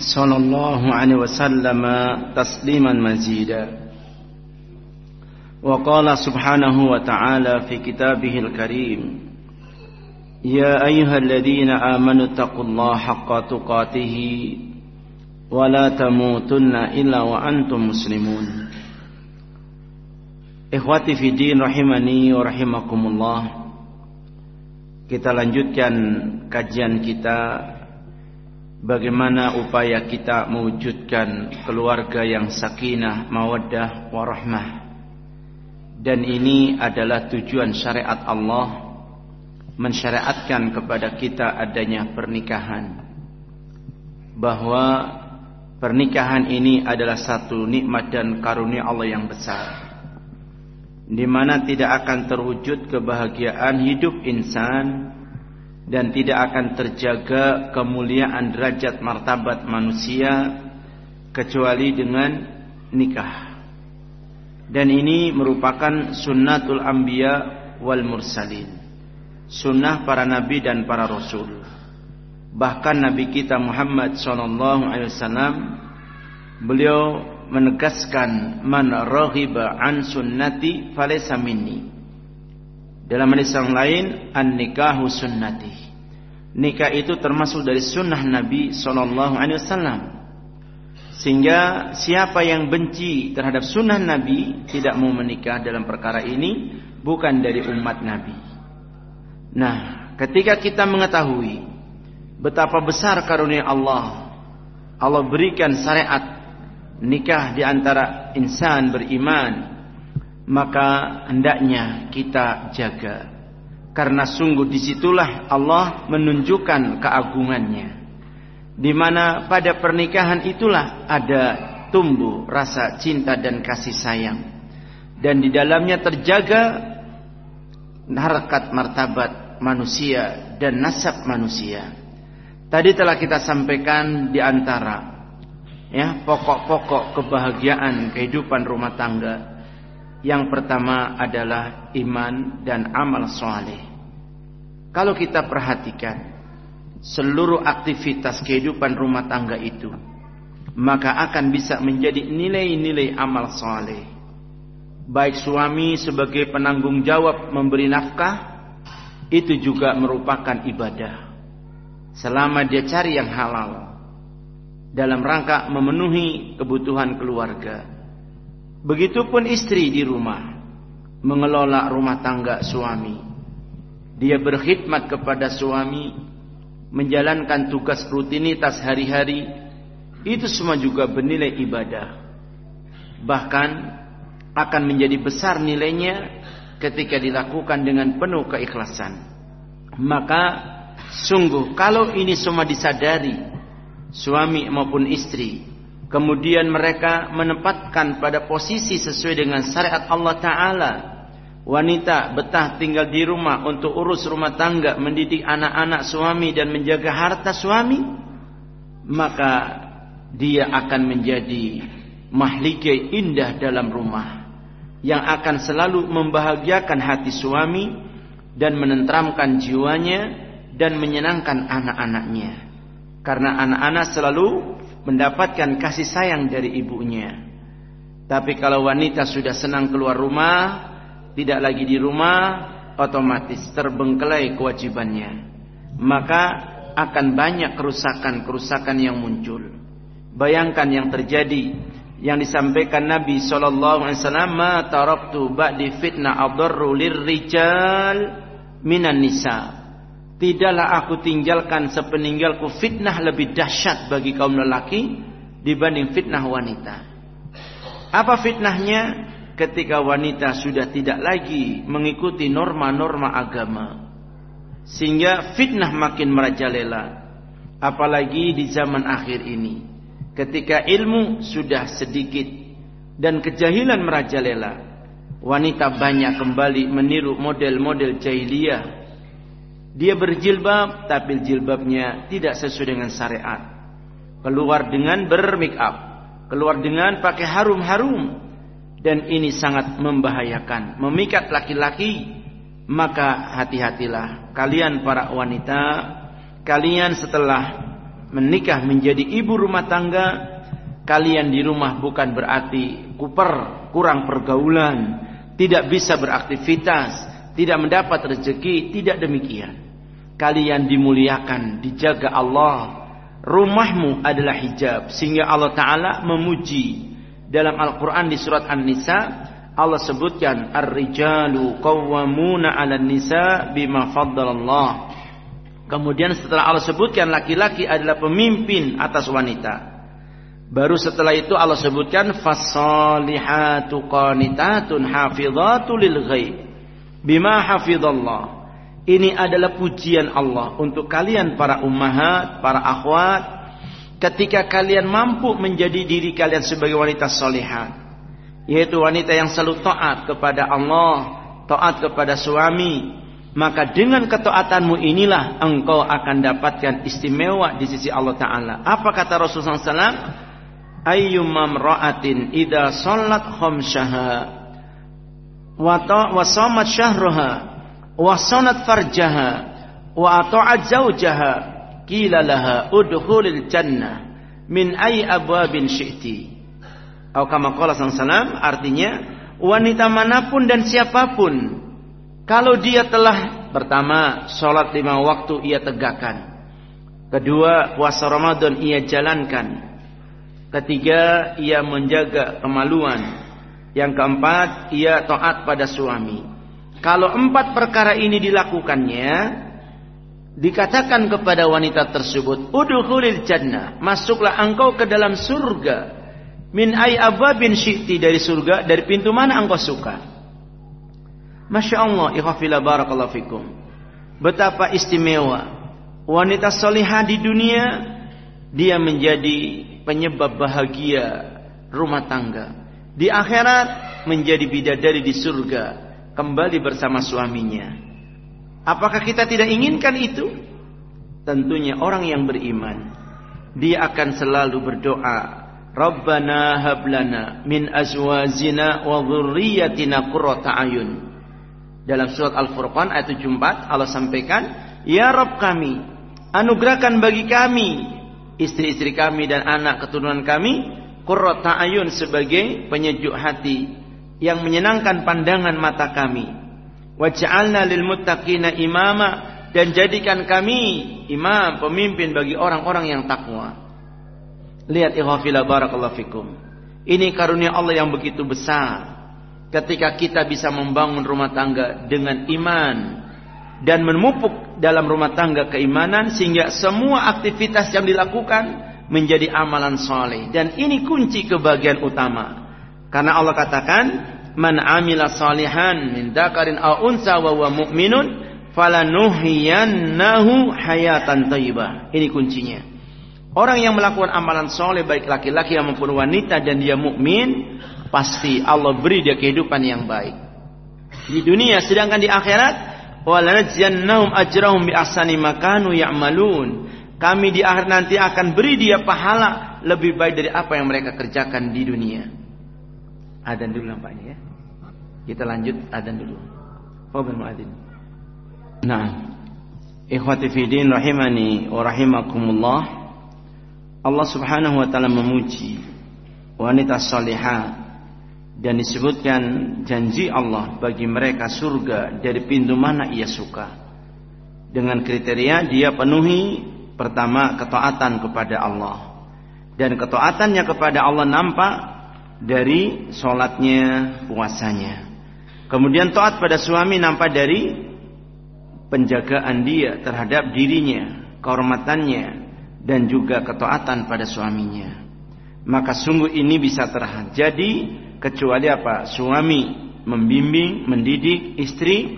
صلى الله عليه وسلم تسليما مزيدا وقال سبحانه وتعالى في كتابه الكريم يا أيها الذين آمنوا اتقوا الله حق تقاته ولا تموتن إلا وأنتم مسلمون إخواتي في الدين رحمني ورحمكم الله kita lanjutkan kajian kita bagaimana upaya kita mewujudkan keluarga yang sakinah, mawaddah, warahmah. Dan ini adalah tujuan syariat Allah mensyariatkan kepada kita adanya pernikahan. Bahwa pernikahan ini adalah satu nikmat dan karunia Allah yang besar. Di mana tidak akan terwujud kebahagiaan hidup insan dan tidak akan terjaga kemuliaan derajat martabat manusia kecuali dengan nikah. Dan ini merupakan sunnatul anbiya wal mursalin. Sunnah para nabi dan para rasul. Bahkan nabi kita Muhammad sallallahu alaihi wasallam beliau menegaskan man raghiba an sunnati falaysa minni dalam hadis yang lain, an-nikahu sunnati. Nikah itu termasuk dari sunnah Nabi Sallallahu Alaihi Wasallam. Sehingga siapa yang benci terhadap sunnah Nabi tidak mau menikah dalam perkara ini bukan dari umat Nabi. Nah, ketika kita mengetahui betapa besar karunia Allah, Allah berikan syariat nikah di antara insan beriman maka hendaknya kita jaga. Karena sungguh di situlah Allah menunjukkan keagungannya. Di mana pada pernikahan itulah ada tumbuh rasa cinta dan kasih sayang. Dan di dalamnya terjaga harkat martabat manusia dan nasab manusia. Tadi telah kita sampaikan di antara ya pokok-pokok kebahagiaan kehidupan rumah tangga yang pertama adalah iman dan amal soleh. Kalau kita perhatikan seluruh aktivitas kehidupan rumah tangga itu, maka akan bisa menjadi nilai-nilai amal soleh. Baik suami sebagai penanggung jawab memberi nafkah, itu juga merupakan ibadah. Selama dia cari yang halal, dalam rangka memenuhi kebutuhan keluarga Begitupun istri di rumah mengelola rumah tangga suami. Dia berkhidmat kepada suami, menjalankan tugas rutinitas hari-hari. Itu semua juga bernilai ibadah. Bahkan akan menjadi besar nilainya ketika dilakukan dengan penuh keikhlasan. Maka sungguh kalau ini semua disadari suami maupun istri Kemudian mereka menempatkan pada posisi sesuai dengan syariat Allah Ta'ala. Wanita betah tinggal di rumah untuk urus rumah tangga, mendidik anak-anak suami dan menjaga harta suami. Maka dia akan menjadi mahligai indah dalam rumah. Yang akan selalu membahagiakan hati suami dan menentramkan jiwanya dan menyenangkan anak-anaknya. Karena anak-anak selalu mendapatkan kasih sayang dari ibunya. Tapi kalau wanita sudah senang keluar rumah, tidak lagi di rumah, otomatis terbengkelai kewajibannya. Maka akan banyak kerusakan-kerusakan yang muncul. Bayangkan yang terjadi yang disampaikan Nabi sallallahu alaihi wasallam, "Ma taraktu ba'di fitnah adarru lirrijal minan nisa." Tidaklah aku tinggalkan sepeninggalku fitnah lebih dahsyat bagi kaum lelaki dibanding fitnah wanita. Apa fitnahnya? Ketika wanita sudah tidak lagi mengikuti norma-norma agama. Sehingga fitnah makin merajalela. Apalagi di zaman akhir ini. Ketika ilmu sudah sedikit dan kejahilan merajalela. Wanita banyak kembali meniru model-model jahiliyah. Dia berjilbab tapi jilbabnya tidak sesuai dengan syariat. Keluar dengan bermake up, keluar dengan pakai harum-harum dan ini sangat membahayakan, memikat laki-laki. Maka hati-hatilah kalian para wanita, kalian setelah menikah menjadi ibu rumah tangga, kalian di rumah bukan berarti kuper, kurang pergaulan, tidak bisa beraktivitas, tidak mendapat rezeki, tidak demikian. Kalian dimuliakan, dijaga Allah. Rumahmu adalah hijab sehingga Allah taala memuji dalam Al-Qur'an di surat An-Nisa Allah sebutkan ar-rijalu qawwamuna 'alan nisa bima faddalallah. Kemudian setelah Allah sebutkan laki-laki adalah pemimpin atas wanita. Baru setelah itu Allah sebutkan fasalihatu qanitatun hafizatu lil ghaib bima hafizallah. Ini adalah pujian Allah untuk kalian para ummahat, para akhwat ketika kalian mampu menjadi diri kalian sebagai wanita salihah yaitu wanita yang selalu taat kepada Allah, taat kepada suami, maka dengan ketaatanmu inilah engkau akan dapatkan istimewa di sisi Allah Taala. Apa kata Rasulullah SAW? Ayyumam ra'atin idza sallat khamsaha wa wa shamat syahraha wa sanat farjaha wa ata'at zawjaha qila laha udkhulil jannah min ayyi abwabin syi'ti Atau kama qala sallallahu artinya wanita mana pun dan siapa pun kalau dia telah pertama sholat lima waktu ia tegakkan. Kedua puasa Ramadan ia jalankan. Ketiga ia menjaga kemaluan. Yang keempat ia taat pada suami. Kalau empat perkara ini dilakukannya, dikatakan kepada wanita tersebut, "Udkhulil jannah." Masuklah engkau ke dalam surga. Min ay bin syi'ti dari surga dari pintu mana engkau suka? Masya Allah ikhafila barakallahu fikum. Betapa istimewa wanita solihah di dunia dia menjadi penyebab bahagia rumah tangga. Di akhirat menjadi bidadari di surga kembali bersama suaminya. Apakah kita tidak inginkan itu? Tentunya orang yang beriman dia akan selalu berdoa Rabbana hablana min azwajina wa dhurriyyatina qurrata ayun. Dalam surat Al-Furqan ayat 74 Allah sampaikan, "Ya Rabb kami, anugerahkan bagi kami istri-istri kami dan anak keturunan kami qurrata ayun sebagai penyejuk hati yang menyenangkan pandangan mata kami. Waj'alna lil muttaqina imama dan jadikan kami imam pemimpin bagi orang-orang yang takwa." Lihat ikhwafila barakallahu fikum. Ini karunia Allah yang begitu besar. Ketika kita bisa membangun rumah tangga dengan iman dan memupuk dalam rumah tangga keimanan sehingga semua aktivitas yang dilakukan menjadi amalan soleh dan ini kunci kebahagiaan utama karena Allah katakan man amila salihan min dzakarin aw unsa wa huwa mu'minun falanuhyiyannahu hayatan thayyibah. Ini kuncinya. Orang yang melakukan amalan soleh baik laki-laki maupun wanita dan dia mukmin pasti Allah beri dia kehidupan yang baik. Di dunia sedangkan di akhirat walanajziyannahum ajrahum bi ahsani makanu ya'malun. Kami di akhir nanti akan beri dia pahala lebih baik dari apa yang mereka kerjakan di dunia adan dulu nampaknya ya. Kita lanjut adan dulu. Fadhil muadzin. Nah ikhwati fidin rahimani wa rahimakumullah. Allah Subhanahu wa taala memuji wanita salihah dan disebutkan janji Allah bagi mereka surga dari pintu mana ia suka. Dengan kriteria dia penuhi pertama ketaatan kepada Allah. Dan ketaatannya kepada Allah nampak dari sholatnya, puasanya. Kemudian taat pada suami nampak dari penjagaan dia terhadap dirinya, kehormatannya, dan juga ketaatan pada suaminya. Maka sungguh ini bisa terjadi kecuali apa? Suami membimbing, mendidik istri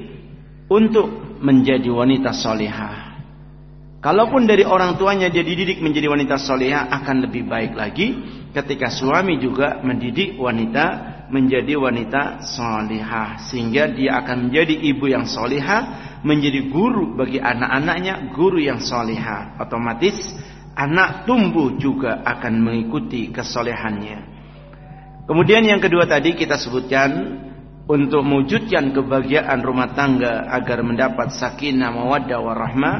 untuk menjadi wanita solehah. Kalaupun dari orang tuanya dia dididik menjadi wanita solehah akan lebih baik lagi ketika suami juga mendidik wanita menjadi wanita solihah sehingga dia akan menjadi ibu yang solihah menjadi guru bagi anak-anaknya guru yang solihah otomatis anak tumbuh juga akan mengikuti kesolehannya. Kemudian yang kedua tadi kita sebutkan untuk mewujudkan kebahagiaan rumah tangga agar mendapat sakinah mawaddah warahmah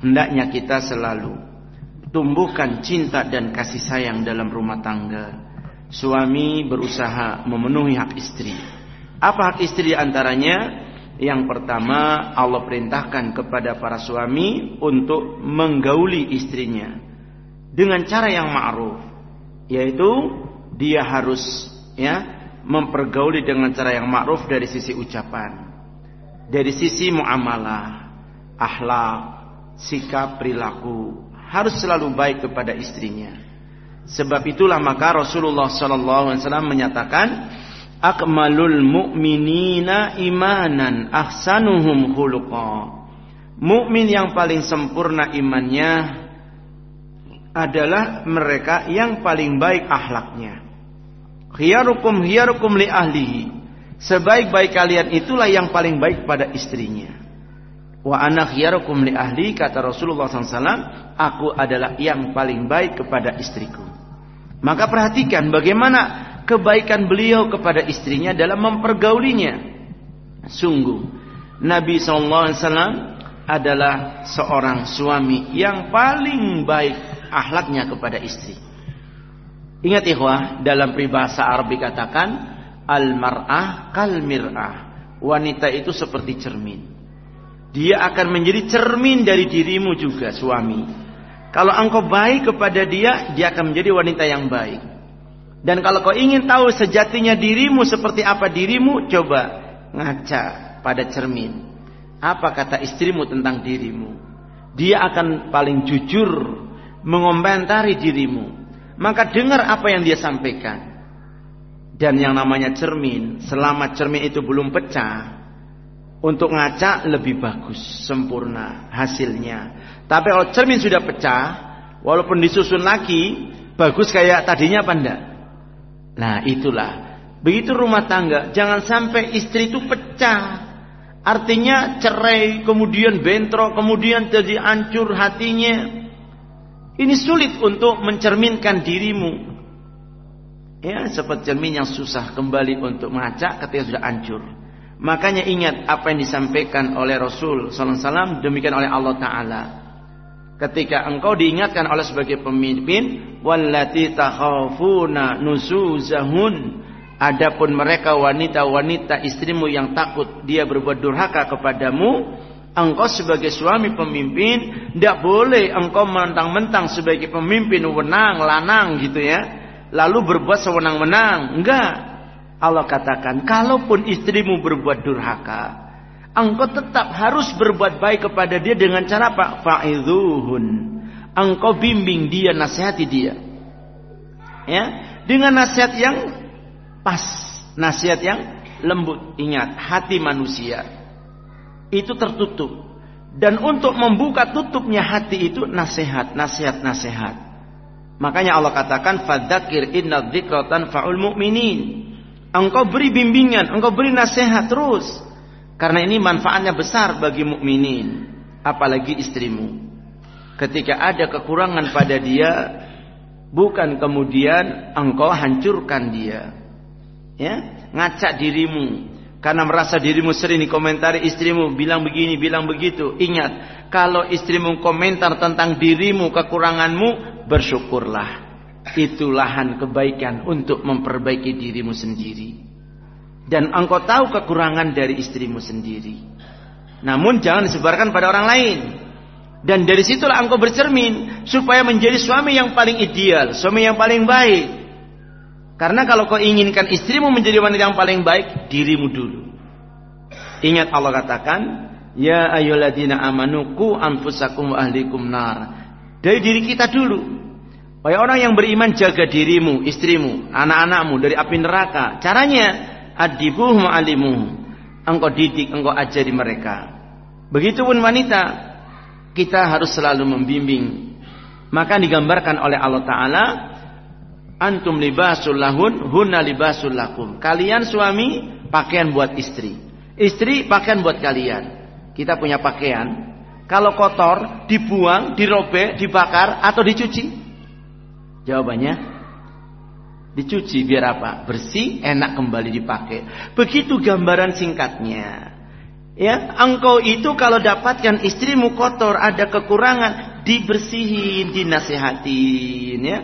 hendaknya kita selalu tumbuhkan cinta dan kasih sayang dalam rumah tangga. Suami berusaha memenuhi hak istri. Apa hak istri antaranya? Yang pertama Allah perintahkan kepada para suami untuk menggauli istrinya dengan cara yang ma'ruf yaitu dia harus ya mempergauli dengan cara yang ma'ruf dari sisi ucapan, dari sisi muamalah, akhlak, sikap, perilaku harus selalu baik kepada istrinya. Sebab itulah maka Rasulullah sallallahu alaihi wasallam menyatakan akmalul mu'minina imanan ahsanuhum khuluqa. Mukmin yang paling sempurna imannya adalah mereka yang paling baik akhlaknya. Khiyarukum khiyarukum li ahlihi. Sebaik-baik kalian itulah yang paling baik pada istrinya. Wa ana khiyarukum li ahli kata Rasulullah SAW, aku adalah yang paling baik kepada istriku. Maka perhatikan bagaimana kebaikan beliau kepada istrinya dalam mempergaulinya. Sungguh Nabi SAW adalah seorang suami yang paling baik akhlaknya kepada istri. Ingat ikhwah, dalam peribahasa Arab dikatakan al-mar'ah kal mir'ah. Wanita itu seperti cermin. Dia akan menjadi cermin dari dirimu juga suami. Kalau engkau baik kepada dia, dia akan menjadi wanita yang baik. Dan kalau kau ingin tahu sejatinya dirimu seperti apa dirimu, coba ngaca pada cermin. Apa kata istrimu tentang dirimu? Dia akan paling jujur mengomentari dirimu maka dengar apa yang dia sampaikan. Dan yang namanya cermin, selama cermin itu belum pecah, untuk ngaca lebih bagus, sempurna hasilnya. Tapi kalau cermin sudah pecah, walaupun disusun lagi, bagus kayak tadinya apa enggak? Nah itulah. Begitu rumah tangga, jangan sampai istri itu pecah. Artinya cerai, kemudian bentrok, kemudian jadi hancur hatinya. Ini sulit untuk mencerminkan dirimu. Ya, seperti cermin yang susah kembali untuk mengacak ketika sudah hancur. Makanya ingat apa yang disampaikan oleh Rasul sallallahu alaihi wasallam demikian oleh Allah taala. Ketika engkau diingatkan oleh sebagai pemimpin, wallati takhafuna nusuzahun. Adapun mereka wanita-wanita istrimu yang takut dia berbuat durhaka kepadamu, engkau sebagai suami pemimpin tidak boleh engkau mentang-mentang sebagai pemimpin wenang lanang gitu ya. Lalu berbuat sewenang-wenang. Enggak Allah katakan kalaupun istrimu berbuat durhaka engkau tetap harus berbuat baik kepada dia dengan cara apa fa'idhuhun engkau bimbing dia nasihati dia ya dengan nasihat yang pas nasihat yang lembut ingat hati manusia itu tertutup. Dan untuk membuka tutupnya hati itu nasihat, nasihat, nasihat. Makanya Allah katakan fadzakir inna dzikratan faul mu'minin. Engkau beri bimbingan, engkau beri nasihat terus. Karena ini manfaatnya besar bagi mukminin, apalagi istrimu. Ketika ada kekurangan pada dia, bukan kemudian engkau hancurkan dia. Ya, ngacak dirimu, karena merasa dirimu sering dikomentari istrimu bilang begini, bilang begitu. Ingat, kalau istrimu komentar tentang dirimu, kekuranganmu, bersyukurlah. Itu lahan kebaikan untuk memperbaiki dirimu sendiri. Dan engkau tahu kekurangan dari istrimu sendiri. Namun jangan disebarkan pada orang lain. Dan dari situlah engkau bercermin supaya menjadi suami yang paling ideal, suami yang paling baik. Karena kalau kau inginkan istrimu menjadi wanita yang paling baik, dirimu dulu. Ingat Allah katakan, Ya ayyuhalladzina amanu ku anfusakum wa ahlikum nar. Dari diri kita dulu. Wahai orang yang beriman jaga dirimu, istrimu, anak-anakmu dari api neraka. Caranya adibuh ma'alimu. Engkau didik, engkau ajari mereka. Begitupun wanita, kita harus selalu membimbing. Maka digambarkan oleh Allah Ta'ala Antum libasul lahun, hunna libasul lakum. Kalian suami pakaian buat istri. Istri pakaian buat kalian. Kita punya pakaian. Kalau kotor, dibuang, dirobek, dibakar, atau dicuci? Jawabannya, dicuci biar apa? Bersih, enak kembali dipakai. Begitu gambaran singkatnya. Ya, engkau itu kalau dapatkan istrimu kotor, ada kekurangan, dibersihin, dinasihatin, ya.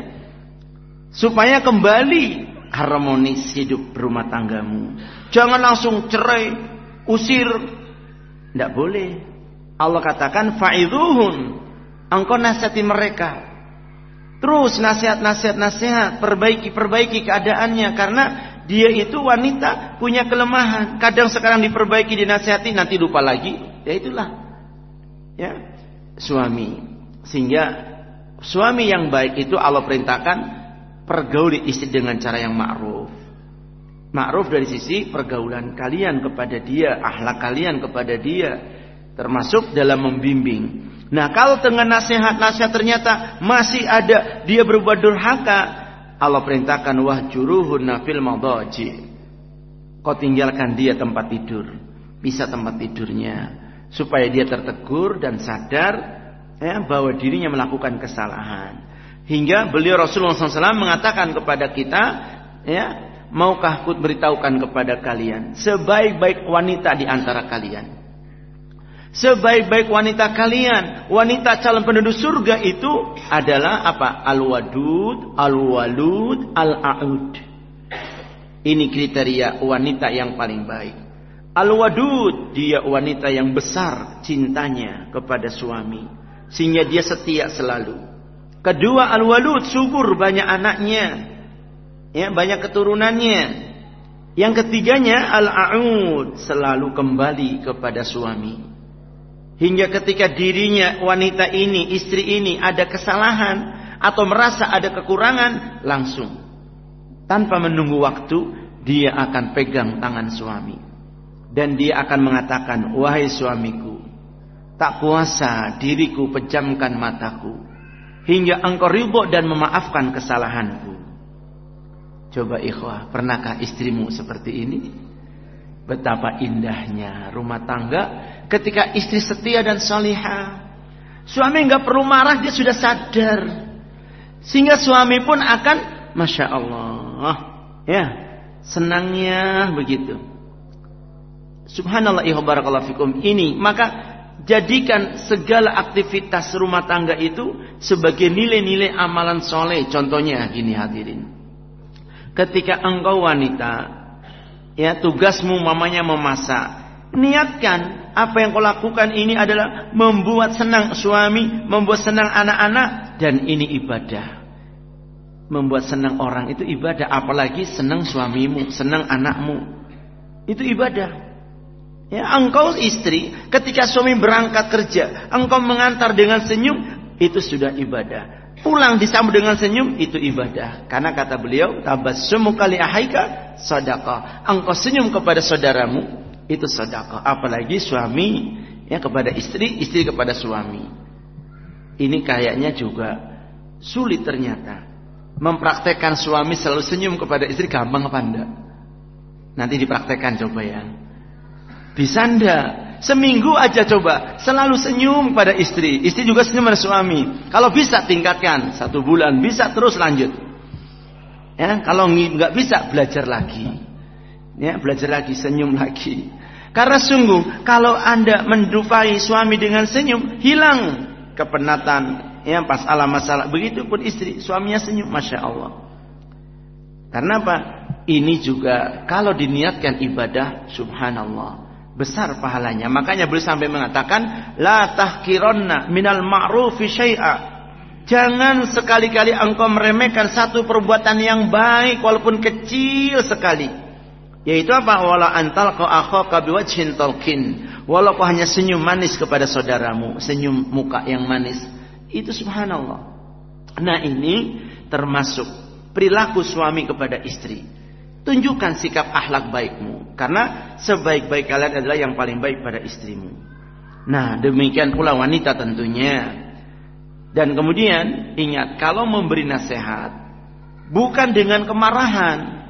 Supaya kembali harmonis hidup rumah tanggamu. Jangan langsung cerai, usir. Tidak boleh. Allah katakan fa'idhuhun. Engkau nasihati mereka. Terus nasihat, nasihat, nasihat. Perbaiki, perbaiki keadaannya. Karena dia itu wanita punya kelemahan. Kadang sekarang diperbaiki, dinasihati, nanti lupa lagi. Ya itulah. Ya, suami. Sehingga suami yang baik itu Allah perintahkan pergauli istri dengan cara yang ma'ruf. Ma'ruf dari sisi pergaulan kalian kepada dia, akhlak kalian kepada dia, termasuk dalam membimbing. Nah, kalau dengan nasihat-nasihat ternyata masih ada dia berbuat durhaka, Allah perintahkan wahjuruhunna fil madaji. Kau tinggalkan dia tempat tidur. Bisa tempat tidurnya supaya dia tertegur dan sadar ya, bahwa dirinya melakukan kesalahan. Hingga beliau Rasulullah SAW mengatakan kepada kita, ya, maukah aku beritahukan kepada kalian sebaik-baik wanita di antara kalian Sebaik-baik wanita kalian, wanita calon penduduk surga itu adalah apa? Al-wadud, al-walud, al-a'ud. Ini kriteria wanita yang paling baik. Al-wadud, dia wanita yang besar cintanya kepada suami. Sehingga dia setia selalu. Kedua, al-walud, subur banyak anaknya. Ya, banyak keturunannya. Yang ketiganya, al-a'ud, selalu kembali kepada suami. Hingga ketika dirinya wanita ini, istri ini ada kesalahan atau merasa ada kekurangan, langsung tanpa menunggu waktu dia akan pegang tangan suami dan dia akan mengatakan, "Wahai suamiku, tak kuasa diriku pejamkan mataku hingga engkau ridho dan memaafkan kesalahanku." Coba ikhwah, pernahkah istrimu seperti ini? Betapa indahnya rumah tangga ketika istri setia dan salihah. Suami nggak perlu marah, dia sudah sadar. Sehingga suami pun akan, masya Allah, ya senangnya begitu. Subhanallah barakallahu fikum. Ini maka jadikan segala aktivitas rumah tangga itu sebagai nilai-nilai amalan soleh. Contohnya gini hadirin. Ketika engkau wanita, ya tugasmu mamanya memasak, Niatkan apa yang kau lakukan ini adalah membuat senang suami, membuat senang anak-anak dan ini ibadah. Membuat senang orang itu ibadah, apalagi senang suamimu, senang anakmu. Itu ibadah. Ya, engkau istri ketika suami berangkat kerja, engkau mengantar dengan senyum, itu sudah ibadah. Pulang disambut dengan senyum itu ibadah. Karena kata beliau, tabassumu kali ahaika sadaqah. Engkau senyum kepada saudaramu itu sedekah. Apalagi suami ya kepada istri istri kepada suami. Ini kayaknya juga sulit ternyata. Mempraktekkan suami selalu senyum kepada istri gampang apa enggak? Nanti dipraktekkan coba ya. Bisa enggak? Seminggu aja coba selalu senyum pada istri. Istri juga senyum pada suami. Kalau bisa tingkatkan satu bulan bisa terus lanjut. Ya kalau nggak bisa belajar lagi Ya, belajar lagi, senyum lagi. Karena sungguh kalau Anda mendupai suami dengan senyum, hilang kepenatan. Ya, pas alam masalah. Begitupun istri, suaminya senyum, masya Allah. Karena apa? Ini juga kalau diniatkan ibadah, subhanallah besar pahalanya. Makanya beliau sampai mengatakan, la tahkironna minal ma'rufi syai'a. Jangan sekali-kali engkau meremehkan satu perbuatan yang baik walaupun kecil sekali. Yaitu apa? Wala antal kau akhaka biwajhin talqin. Walau kau hanya senyum manis kepada saudaramu, senyum muka yang manis. Itu subhanallah. Nah ini termasuk perilaku suami kepada istri. Tunjukkan sikap akhlak baikmu. Karena sebaik-baik kalian adalah yang paling baik pada istrimu. Nah demikian pula wanita tentunya. Dan kemudian ingat kalau memberi nasihat bukan dengan kemarahan.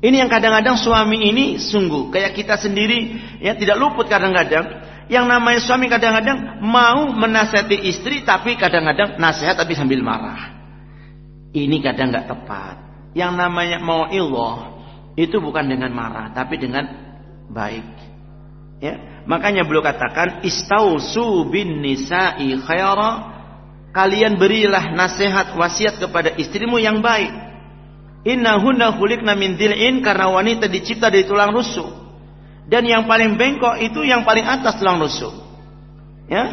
Ini yang kadang-kadang suami ini sungguh kayak kita sendiri ya tidak luput kadang-kadang yang namanya suami kadang-kadang mau menasihati istri tapi kadang-kadang nasihat tapi sambil marah. Ini kadang nggak tepat. Yang namanya mau ilah itu bukan dengan marah tapi dengan baik. Ya, makanya beliau katakan istausu bin nisa'i khaira kalian berilah nasihat wasiat kepada istrimu yang baik Innahunna khuliqna min dil'in karena wanita dicipta dari tulang rusuk. Dan yang paling bengkok itu yang paling atas tulang rusuk. Ya,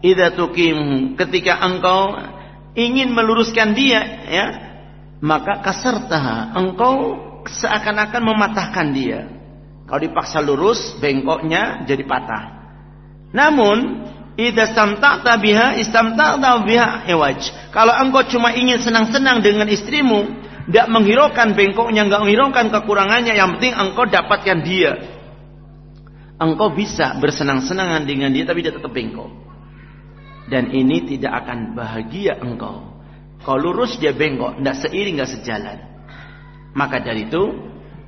idza tuqim ketika engkau ingin meluruskan dia, ya, maka kasartaha engkau seakan-akan mematahkan dia. Kalau dipaksa lurus, bengkoknya jadi patah. Namun, idza istamta'ta biha istamta'ta biha iwaj. Kalau engkau cuma ingin senang-senang dengan istrimu, tidak menghiraukan bengkoknya, nggak menghiraukan kekurangannya. Yang penting engkau dapatkan dia. Engkau bisa bersenang-senangan dengan dia tapi dia tetap bengkok. Dan ini tidak akan bahagia engkau. Kalau lurus dia bengkok, tidak seiring, nggak sejalan. Maka dari itu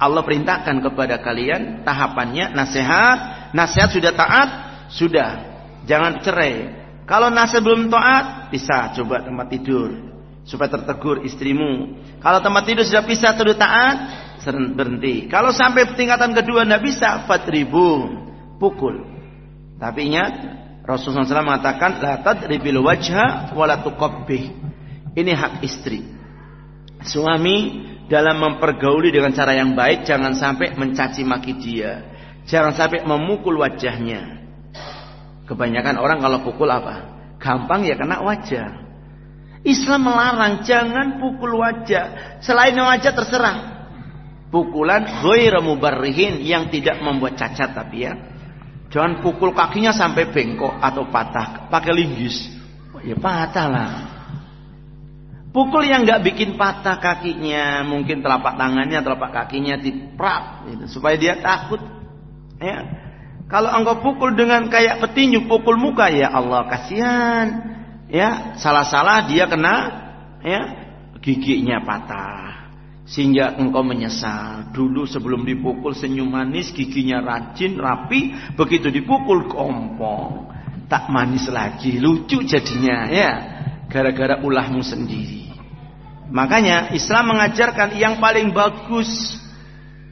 Allah perintahkan kepada kalian tahapannya nasihat, nasihat sudah taat, sudah jangan cerai. Kalau nasihat belum taat, bisa coba tempat tidur supaya tertegur istrimu. Kalau tempat tidur sudah bisa sudah taat, berhenti. Kalau sampai tingkatan kedua tidak bisa, fatribu, pukul. Tapi ingat, Rasulullah SAW mengatakan, la tadribil wajha wala tuqabbih. Ini hak istri. Suami dalam mempergauli dengan cara yang baik, jangan sampai mencaci maki dia. Jangan sampai memukul wajahnya. Kebanyakan orang kalau pukul apa? Gampang ya kena wajah. Islam melarang jangan pukul wajah. Selain wajah terserah. Pukulan ghairu mubarrihin yang tidak membuat cacat tapi ya. Jangan pukul kakinya sampai bengkok atau patah pakai linggis. Ya patah lah. Pukul yang nggak bikin patah kakinya, mungkin telapak tangannya, telapak kakinya diprak gitu, supaya dia takut. Ya. Kalau engkau pukul dengan kayak petinju, pukul muka ya Allah kasihan ya salah-salah dia kena ya giginya patah. Sehingga engkau menyesal. Dulu sebelum dipukul senyum manis giginya rajin rapi begitu dipukul kompong. Tak manis lagi lucu jadinya ya. Gara-gara ulahmu sendiri. Makanya Islam mengajarkan yang paling bagus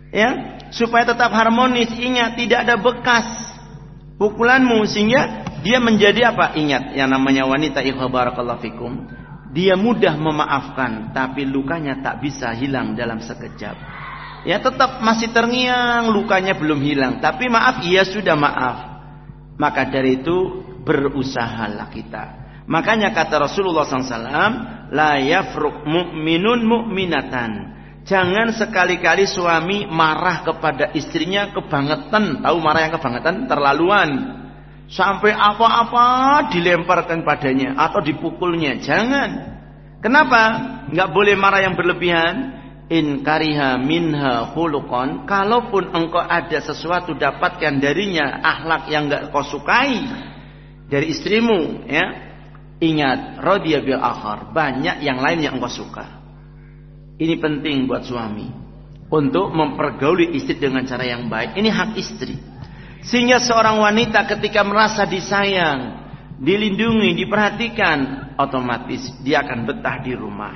ya supaya tetap harmonis. Ingat tidak ada bekas pukulanmu sehingga dia menjadi apa? Ingat yang namanya wanita ikhbarakallahu fikum. Dia mudah memaafkan, tapi lukanya tak bisa hilang dalam sekejap. Ya tetap masih terngiang, lukanya belum hilang. Tapi maaf, ia sudah maaf. Maka dari itu berusahalah kita. Makanya kata Rasulullah SAW, la yafruk mu'minun mu'minatan. Jangan sekali-kali suami marah kepada istrinya kebangetan. Tahu marah yang kebangetan? Terlaluan sampai apa-apa dilemparkan padanya atau dipukulnya. Jangan. Kenapa? Nggak boleh marah yang berlebihan. In kariha minha khuluqan. Kalaupun engkau ada sesuatu dapatkan darinya akhlak yang nggak kau sukai dari istrimu, ya. Ingat, radhiya bil akhar. Banyak yang lain yang engkau suka. Ini penting buat suami untuk mempergauli istri dengan cara yang baik. Ini hak istri. Sehingga seorang wanita ketika merasa disayang, dilindungi, diperhatikan, otomatis dia akan betah di rumah.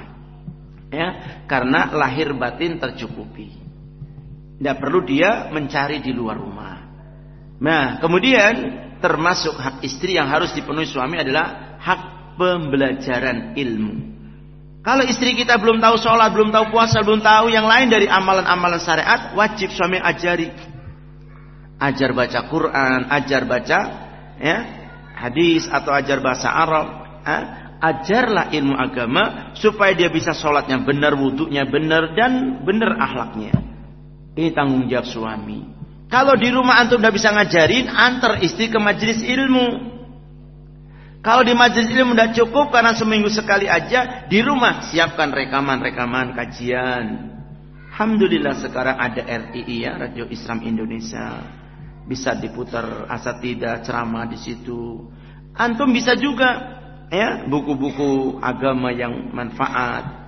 Ya, karena lahir batin tercukupi. Tidak perlu dia mencari di luar rumah. Nah, kemudian termasuk hak istri yang harus dipenuhi suami adalah hak pembelajaran ilmu. Kalau istri kita belum tahu sholat, belum tahu puasa, belum tahu yang lain dari amalan-amalan syariat, wajib suami ajari ajar baca Quran, ajar baca ya hadis atau ajar bahasa Arab, eh? ajarlah ilmu agama supaya dia bisa sholatnya benar, wudhunya benar dan benar akhlaknya. Ini tanggung jawab suami. Kalau di rumah antum udah bisa ngajarin, antar istri ke majelis ilmu. Kalau di majelis ilmu udah cukup karena seminggu sekali aja, di rumah siapkan rekaman-rekaman kajian. Alhamdulillah sekarang ada RII ya, Radio Islam Indonesia bisa diputar asatidah ceramah di situ. Antum bisa juga ya buku-buku agama yang manfaat.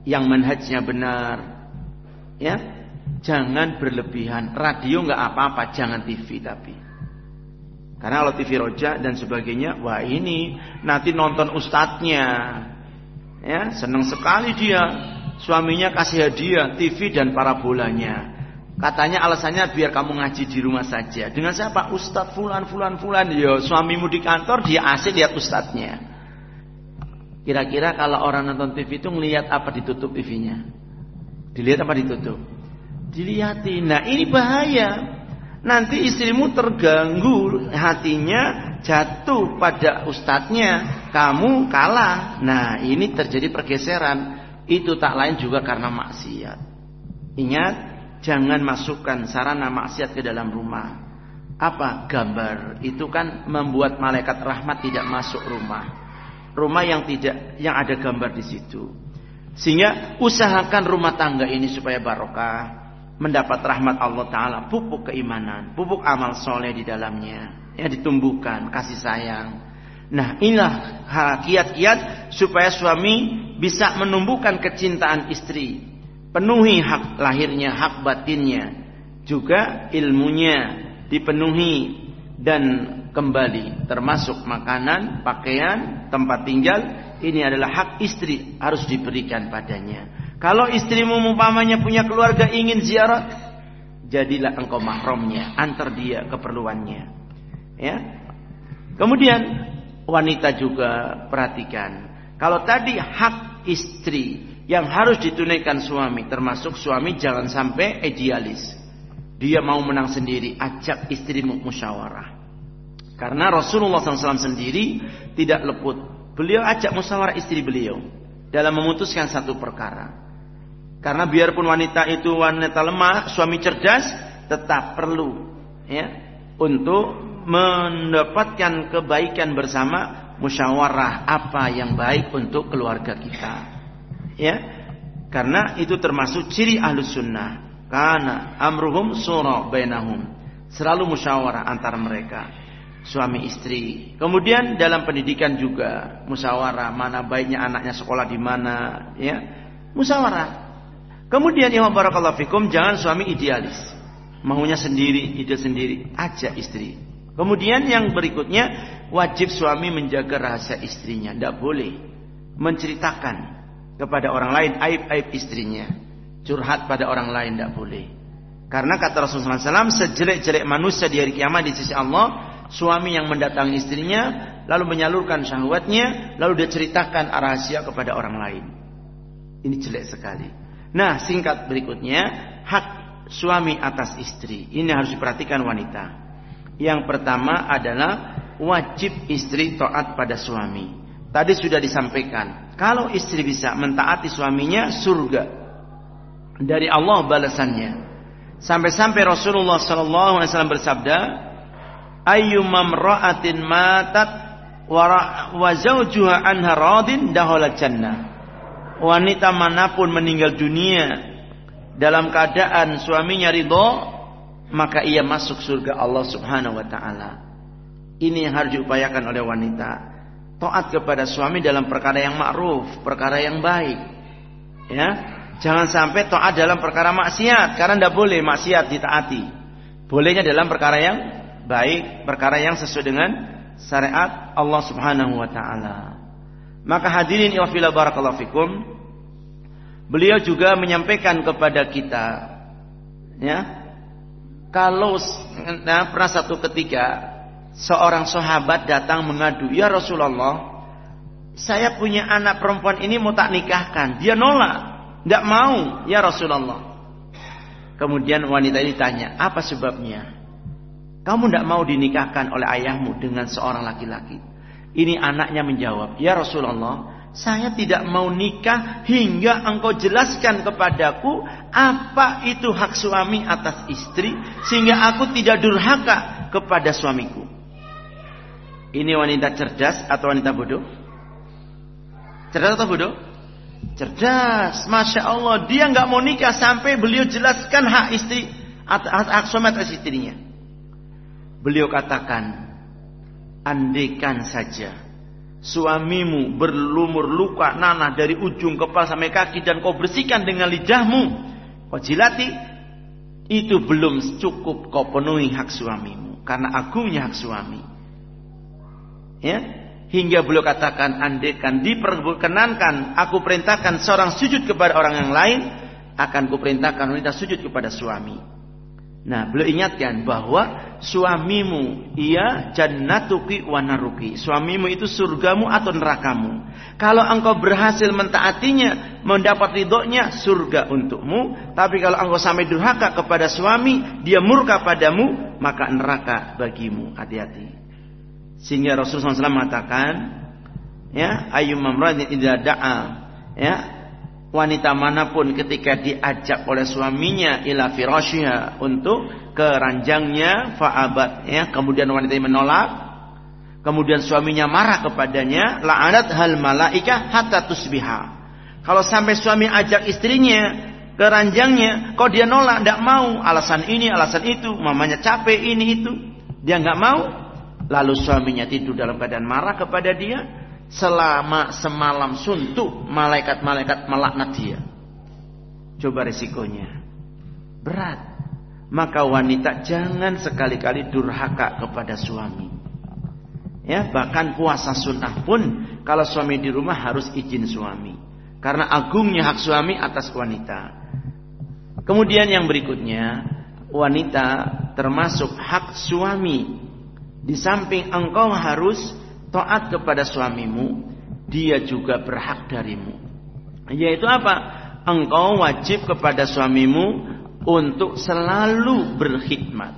yang manhajnya benar. Ya, jangan berlebihan. Radio nggak apa-apa, jangan TV tapi. Karena kalau TV roja dan sebagainya, wah ini nanti nonton ustadznya. Ya, senang sekali dia. Suaminya kasih hadiah TV dan parabolanya. Katanya alasannya biar kamu ngaji di rumah saja. Dengan siapa? Ustadz fulan fulan fulan. Yo, suamimu di kantor dia asik lihat ustadznya. Kira-kira kalau orang nonton TV itu ngelihat apa ditutup TV-nya? Dilihat apa ditutup? Dilihatin. Nah, ini bahaya. Nanti istrimu terganggu hatinya jatuh pada ustadznya, kamu kalah. Nah, ini terjadi pergeseran. Itu tak lain juga karena maksiat. Ingat, jangan masukkan sarana maksiat ke dalam rumah. Apa gambar? Itu kan membuat malaikat rahmat tidak masuk rumah. Rumah yang tidak yang ada gambar di situ. Sehingga usahakan rumah tangga ini supaya barokah, mendapat rahmat Allah taala, pupuk keimanan, pupuk amal soleh di dalamnya, ya ditumbuhkan kasih sayang. Nah, inilah kiat-kiat supaya suami bisa menumbuhkan kecintaan istri penuhi hak lahirnya, hak batinnya, juga ilmunya dipenuhi dan kembali termasuk makanan, pakaian, tempat tinggal ini adalah hak istri harus diberikan padanya. Kalau istrimu umpamanya punya keluarga ingin ziarah, jadilah engkau mahramnya, antar dia keperluannya. Ya. Kemudian wanita juga perhatikan. Kalau tadi hak istri yang harus ditunaikan suami termasuk suami jangan sampai idealis. Dia mau menang sendiri ajak istrimu musyawarah. Karena Rasulullah SAW sendiri tidak leput beliau ajak musyawarah istri beliau dalam memutuskan satu perkara. Karena biarpun wanita itu wanita lemah suami cerdas tetap perlu ya untuk mendapatkan kebaikan bersama musyawarah apa yang baik untuk keluarga kita ya. Karena itu termasuk ciri ahlus sunnah. Karena amruhum sura bainahum. Selalu musyawarah antar mereka. Suami istri. Kemudian dalam pendidikan juga. Musyawarah mana baiknya anaknya sekolah di mana. Ya. Musyawarah. Kemudian ya barakallahu fikum jangan suami idealis. Maunya sendiri ide sendiri. Aja istri. Kemudian yang berikutnya wajib suami menjaga rahasia istrinya. Tidak boleh. Menceritakan kepada orang lain aib-aib istrinya. Curhat pada orang lain tidak boleh. Karena kata Rasulullah SAW, sejelek-jelek manusia di hari kiamat di sisi Allah, suami yang mendatangi istrinya, lalu menyalurkan syahwatnya, lalu dia ceritakan rahasia kepada orang lain. Ini jelek sekali. Nah, singkat berikutnya, hak suami atas istri. Ini harus diperhatikan wanita. Yang pertama adalah wajib istri taat pada suami. Tadi sudah disampaikan, kalau istri bisa mentaati suaminya, surga dari Allah balasannya. Sampai-sampai Rasulullah wasallam bersabda, "Ayyumam ra'atin matat wa zawjuha anha radin dahala jannah." Wanita mana pun meninggal dunia dalam keadaan suaminya ridho, maka ia masuk surga Allah Subhanahu wa taala. Ini yang harus diupayakan oleh wanita taat kepada suami dalam perkara yang ma'ruf, perkara yang baik. Ya, jangan sampai taat dalam perkara maksiat karena tidak boleh maksiat ditaati. Bolehnya dalam perkara yang baik, perkara yang sesuai dengan syariat Allah Subhanahu wa taala. Maka hadirin wa fillah barakallahu fikum, beliau juga menyampaikan kepada kita ya, kalau nah, pernah satu ketika seorang sahabat datang mengadu, "Ya Rasulullah, saya punya anak perempuan ini mau tak nikahkan." Dia nolak, tidak mau, "Ya Rasulullah." Kemudian wanita ini tanya, "Apa sebabnya?" Kamu tidak mau dinikahkan oleh ayahmu dengan seorang laki-laki. Ini anaknya menjawab, "Ya Rasulullah, saya tidak mau nikah hingga engkau jelaskan kepadaku apa itu hak suami atas istri sehingga aku tidak durhaka kepada suamiku. Ini wanita cerdas atau wanita bodoh? Cerdas atau bodoh? Cerdas, masya Allah. Dia nggak mau nikah sampai beliau jelaskan hak istri, hak, hak suami atas istrinya. Beliau katakan, andaikan saja suamimu berlumur luka nanah dari ujung kepala sampai kaki dan kau bersihkan dengan lidahmu, kau jilati, itu belum cukup kau penuhi hak suamimu karena agungnya hak suami. Ya, hingga beliau katakan andekan diperkenankan aku perintahkan seorang sujud kepada orang yang lain akan kuperintahkan wanita sujud kepada suami. Nah, beliau ingatkan bahwa suamimu ia jannatuki wa naruki. Suamimu itu surgamu atau nerakamu. Kalau engkau berhasil mentaatinya, mendapat ridhonya, surga untukmu. Tapi kalau engkau sampai durhaka kepada suami, dia murka padamu, maka neraka bagimu. Hati-hati. Sehingga Rasulullah SAW mengatakan, ya, ayyumamradin idza da'a, ya, wanita mana pun ketika diajak oleh suaminya ila firashiha untuk ke ranjangnya fa'abat. Ya kemudian wanita ini menolak. Kemudian suaminya marah kepadanya la'anat hal malaika hatta tusbiha. Kalau sampai suami ajak istrinya ke ranjangnya kok dia nolak? Tidak mau. Alasan ini alasan itu. Mamanya capek ini itu. Dia nggak mau lalu suaminya tidur dalam keadaan marah kepada dia selama semalam suntuk malaikat-malaikat melaknat dia. Coba risikonya. Berat. Maka wanita jangan sekali-kali durhaka kepada suami. Ya, bahkan puasa sunnah pun kalau suami di rumah harus izin suami. Karena agungnya hak suami atas wanita. Kemudian yang berikutnya, wanita termasuk hak suami. Di samping engkau harus taat kepada suamimu, dia juga berhak darimu. Yaitu apa? Engkau wajib kepada suamimu untuk selalu berkhidmat,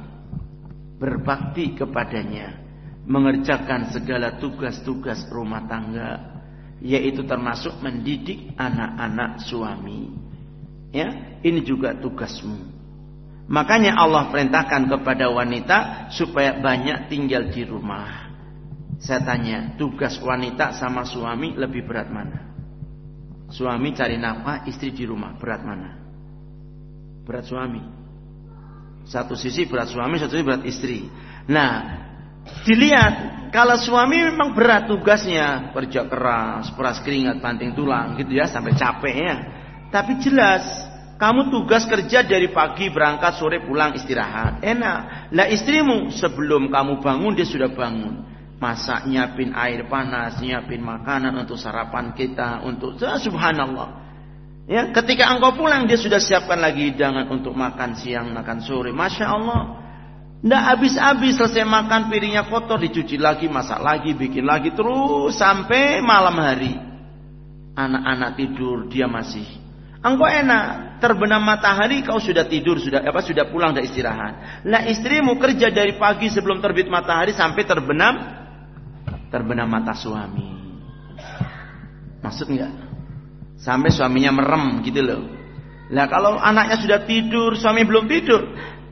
berbakti kepadanya, mengerjakan segala tugas-tugas rumah tangga, yaitu termasuk mendidik anak-anak suami. Ya, ini juga tugasmu. Makanya Allah perintahkan kepada wanita supaya banyak tinggal di rumah. Saya tanya, tugas wanita sama suami lebih berat mana? Suami cari nafkah, istri di rumah, berat mana? Berat suami. Satu sisi berat suami, satu sisi berat istri. Nah, dilihat kalau suami memang berat tugasnya, kerja keras, peras keringat, banting tulang gitu ya sampai capek ya. Tapi jelas kamu tugas kerja dari pagi berangkat sore pulang istirahat. Enak. Lah istrimu sebelum kamu bangun dia sudah bangun masak nyiapin air panas, nyiapin makanan untuk sarapan kita, untuk subhanallah. Ya, ketika engkau pulang dia sudah siapkan lagi hidangan untuk makan siang, makan sore. Masya Allah. Tidak habis-habis selesai makan piringnya kotor dicuci lagi, masak lagi, bikin lagi terus sampai malam hari. Anak-anak tidur dia masih. Engkau enak, terbenam matahari kau sudah tidur, sudah apa sudah pulang dari istirahat. Lah istrimu kerja dari pagi sebelum terbit matahari sampai terbenam terbenam mata suami. Maksud enggak? Sampai suaminya merem gitu loh. Lah kalau anaknya sudah tidur, suami belum tidur,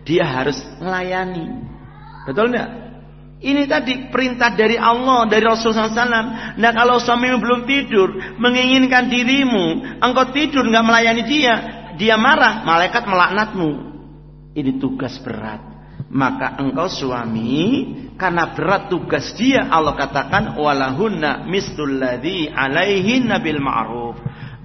dia harus melayani. Betul enggak? Ini tadi perintah dari Allah, dari Rasulullah SAW. Nah kalau suami belum tidur, menginginkan dirimu, engkau tidur nggak melayani dia, dia marah, malaikat melaknatmu. Ini tugas berat. Maka engkau suami karena berat tugas dia Allah katakan walahunna mislul ladzi alaihinna bil ma'ruf.